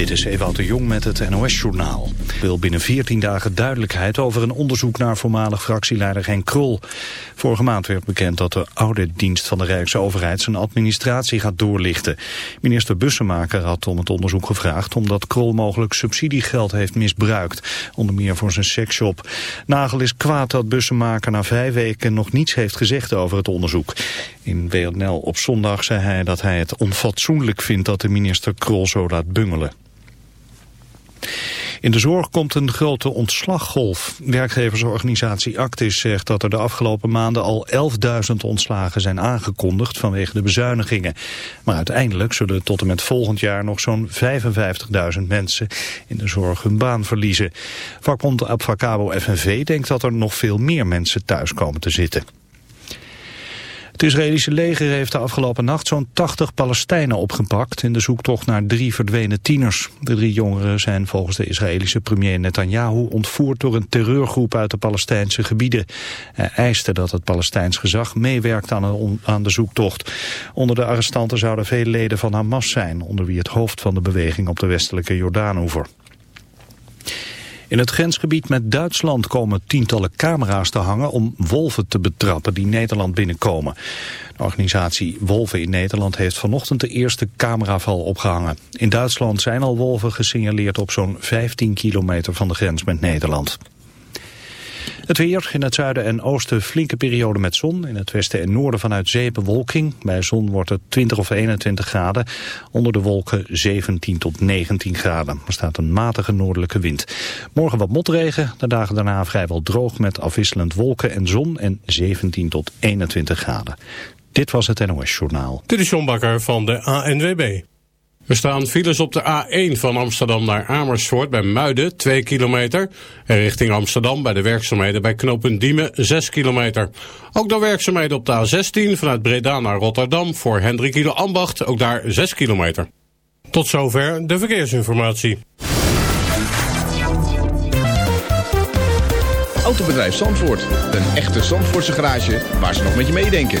Dit is Ewout de Jong met het NOS-journaal. wil binnen 14 dagen duidelijkheid over een onderzoek naar voormalig fractieleider Henk Krol. Vorige maand werd bekend dat de auditdienst van de Rijksoverheid zijn administratie gaat doorlichten. Minister Bussemaker had om het onderzoek gevraagd omdat Krol mogelijk subsidiegeld heeft misbruikt. Onder meer voor zijn seksshop. Nagel is kwaad dat Bussemaker na vijf weken nog niets heeft gezegd over het onderzoek. In WNL op zondag zei hij dat hij het onfatsoenlijk vindt dat de minister Krol zo laat bungelen. In de zorg komt een grote ontslaggolf. Werkgeversorganisatie Actis zegt dat er de afgelopen maanden al 11.000 ontslagen zijn aangekondigd vanwege de bezuinigingen. Maar uiteindelijk zullen tot en met volgend jaar nog zo'n 55.000 mensen in de zorg hun baan verliezen. Vakbond Abfacabo FNV denkt dat er nog veel meer mensen thuis komen te zitten. Het Israëlische leger heeft de afgelopen nacht zo'n 80 Palestijnen opgepakt in de zoektocht naar drie verdwenen tieners. De drie jongeren zijn volgens de Israëlische premier Netanyahu ontvoerd door een terreurgroep uit de Palestijnse gebieden. Hij eiste dat het Palestijns gezag meewerkt aan, de zoektocht. Onder de arrestanten zouden veel leden van Hamas zijn, onder wie het hoofd van de beweging op de westelijke Jordaanoever. In het grensgebied met Duitsland komen tientallen camera's te hangen om wolven te betrappen die Nederland binnenkomen. De organisatie Wolven in Nederland heeft vanochtend de eerste cameraval opgehangen. In Duitsland zijn al wolven gesignaleerd op zo'n 15 kilometer van de grens met Nederland. Het weer in het zuiden en oosten flinke periode met zon. In het westen en noorden vanuit zee bewolking. Bij zon wordt het 20 of 21 graden. Onder de wolken 17 tot 19 graden. Er staat een matige noordelijke wind. Morgen wat motregen. De dagen daarna vrijwel droog met afwisselend wolken en zon. En 17 tot 21 graden. Dit was het NOS Journaal. Dit is John Bakker van de ANWB. Er staan files op de A1 van Amsterdam naar Amersfoort bij Muiden, 2 kilometer. En richting Amsterdam bij de werkzaamheden bij knooppunt Diemen, 6 kilometer. Ook door werkzaamheden op de A16 vanuit Breda naar Rotterdam voor Hendrik Kilo Ambacht, ook daar 6 kilometer. Tot zover de verkeersinformatie. Autobedrijf Zandvoort, een echte Zandvoortse garage waar ze nog met je meedenken.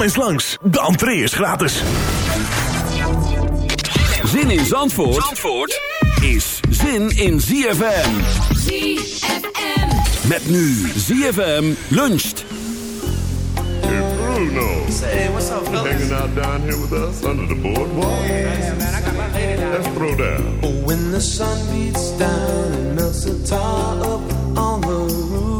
Kom eens langs, de entree is gratis. Zin in Zandvoort, Zandvoort is zin in ZFM. ZFM. Met nu ZFM luncht. Hey Bruno. Say, what's up, fellas? Hanging out down here with us under the boardwalk. Yeah, man, I got my lady down Let's throw down. Oh, when the sun beats down and melts the tar up on the roof,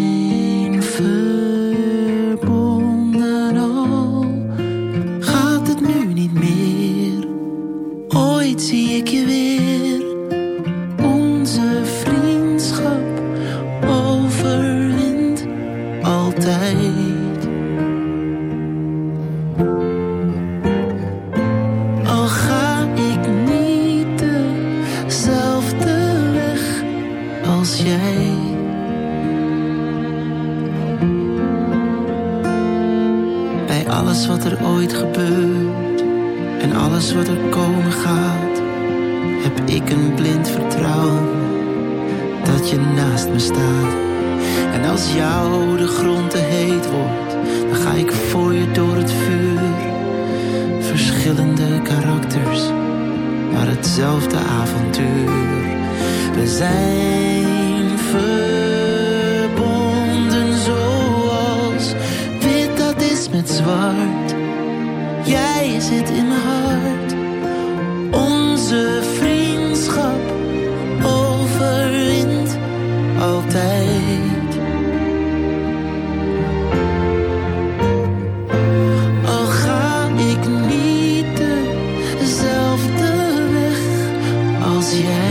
yeah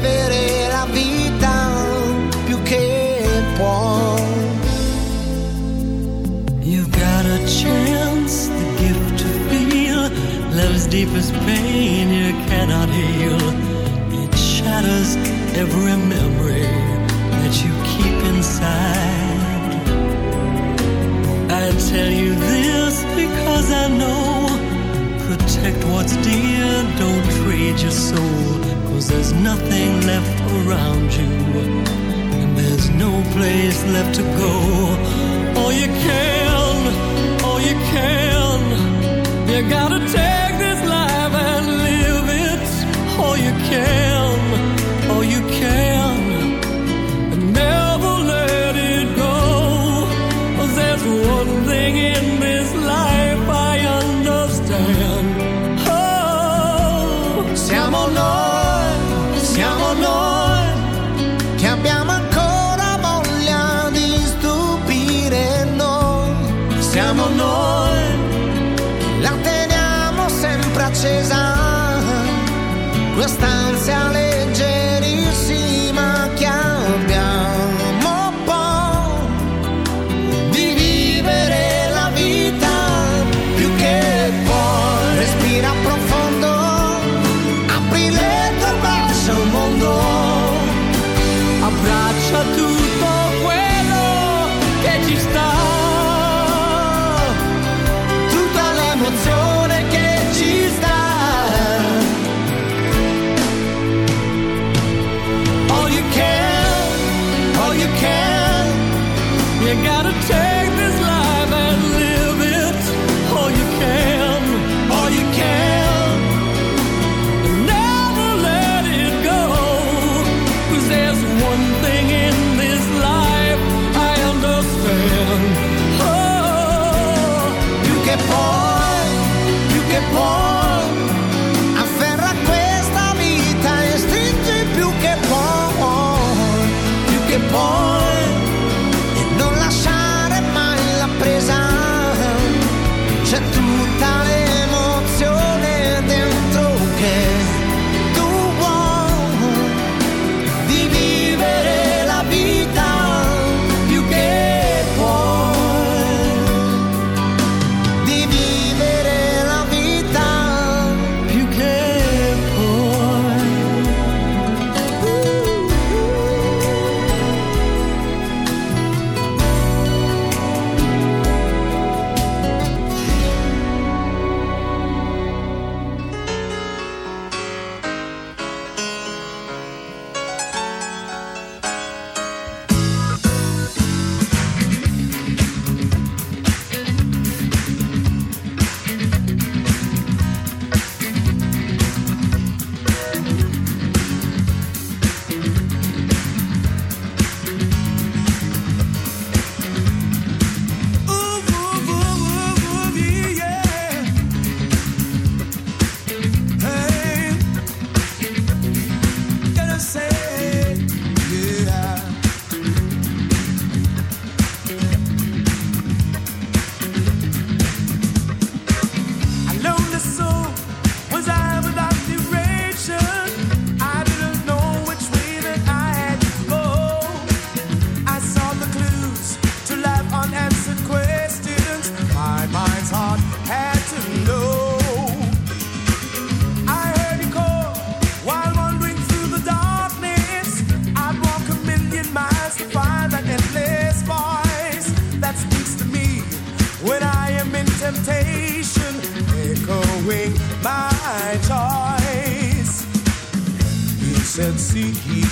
vivere la vita più che puoi. You've got a chance, the gift to feel love's deepest pain you cannot heal. It shatters every memory that you keep inside. I tell you this because I know. Protect what's dear, don't trade your soul. Cause there's nothing left around you. And there's no place left to go. All you can, all you can. You gotta take this life and live it. All you can,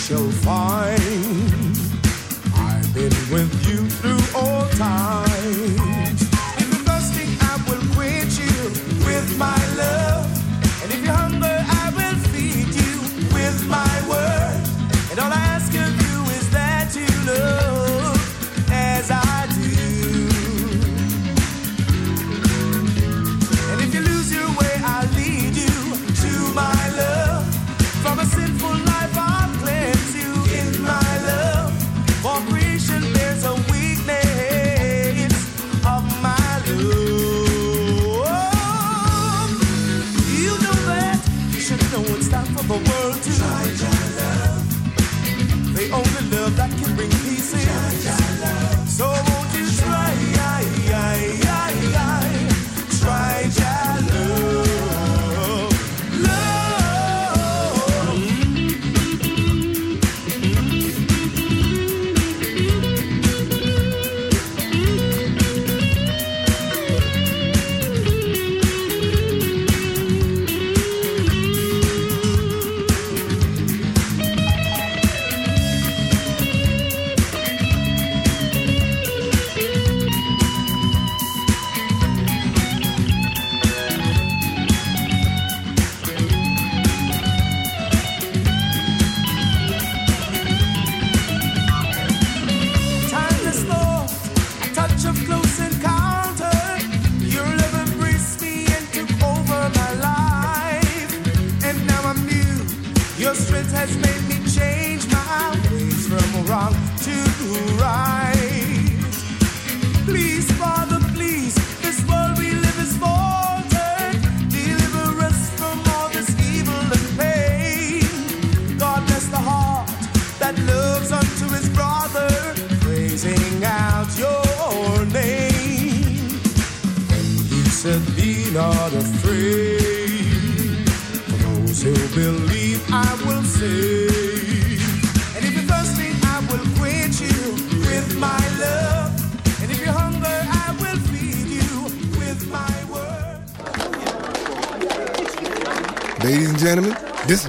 Seek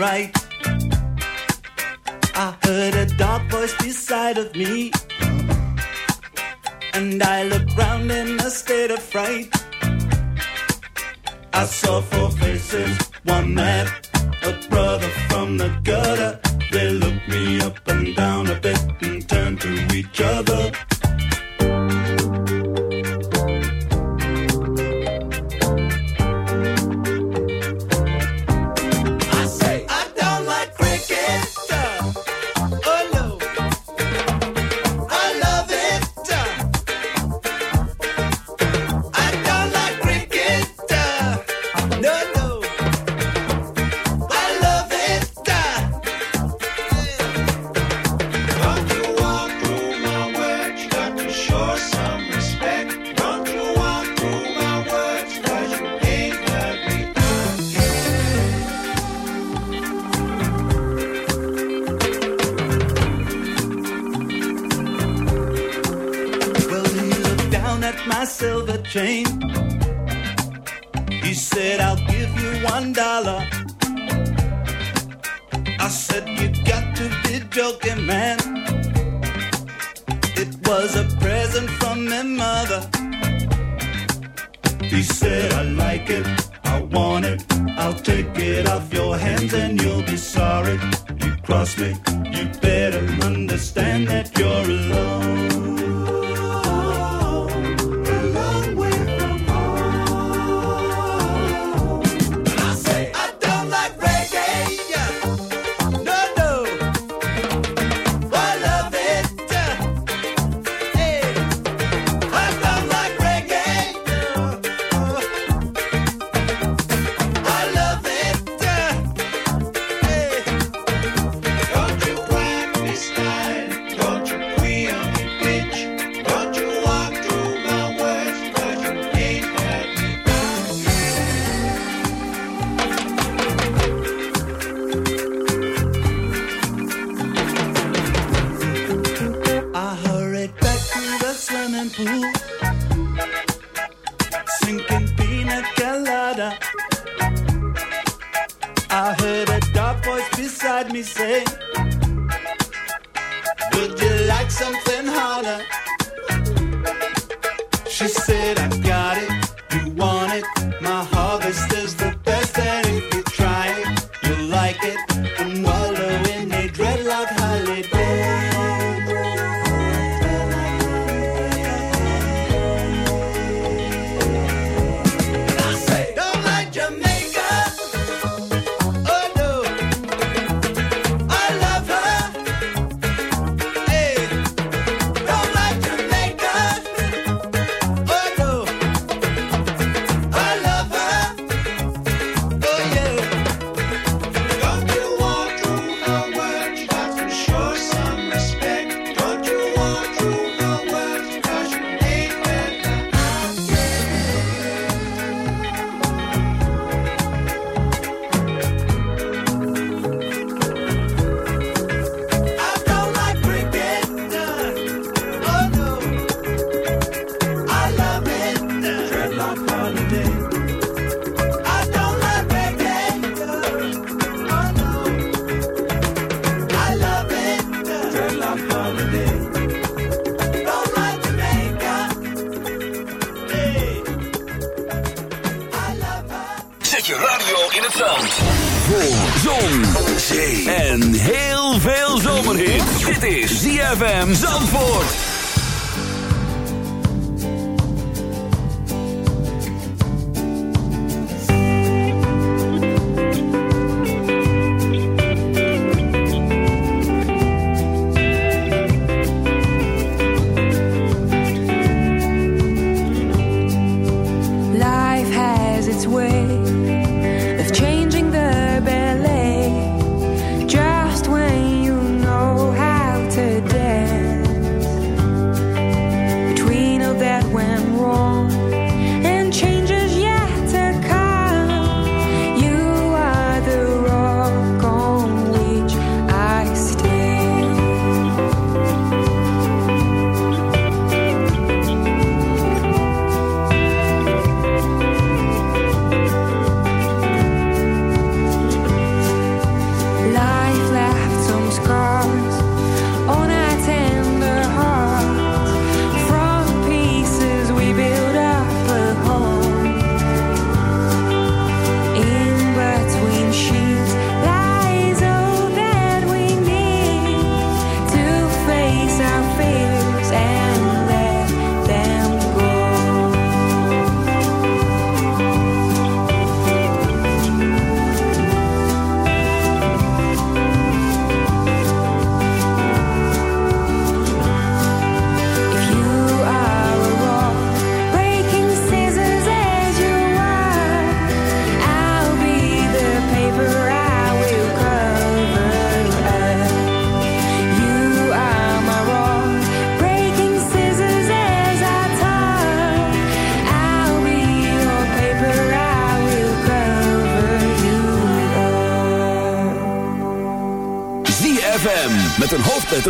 right. I heard a dark voice beside of me. And I looked round in a state of fright. I saw four faces, one man, a brother from the girl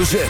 hoofdletter Z.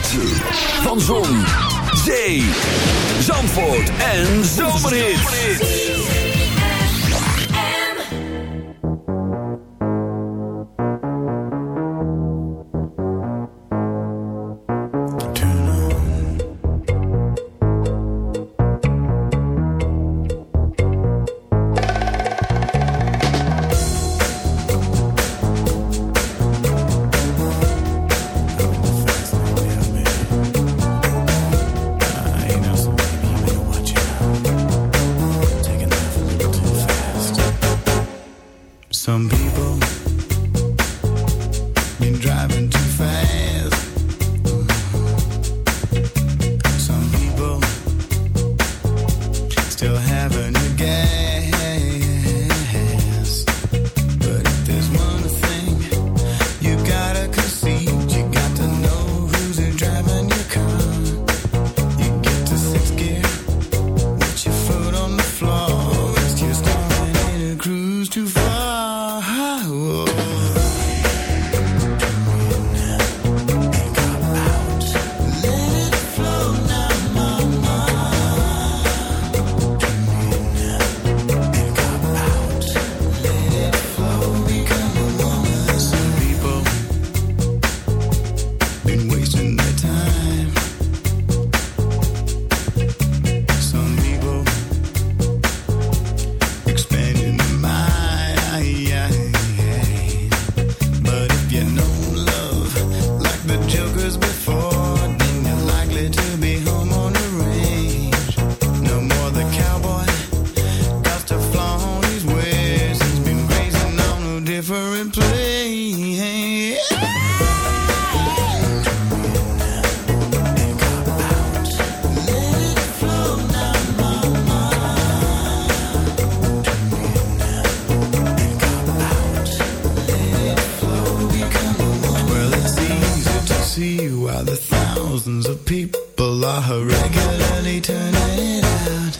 to you are the thousands of people are regularly turning out.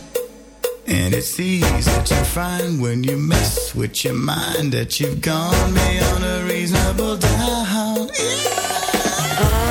And it's easy to find when you mess with your mind that you've gone beyond a reasonable doubt. Yeah.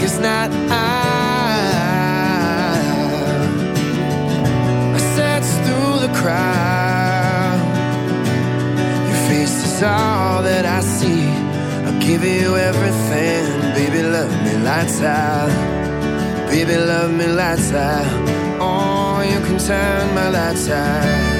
The not night. I search through the crowd. Your face is all that I see. I'll give you everything. Baby, love me lights out. Baby, love me lights out. Oh, you can turn my lights out.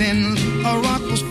Then a rock was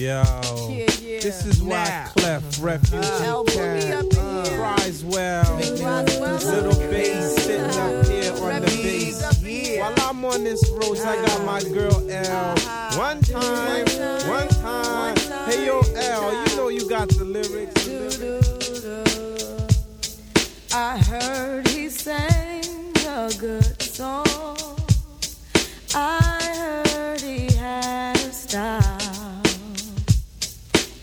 Yo, this is why Clef uh-huh. Refugee uh, Camp cries well. Little bass sitting up uh-huh. here on the bass. While I'm on this road, I got my uh-huh. girl L. One time, one time. Hey yo, L, you know you got the lyrics. I heard he sang a good song. I heard he had a style.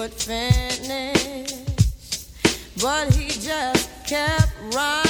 would finish, but he just kept running.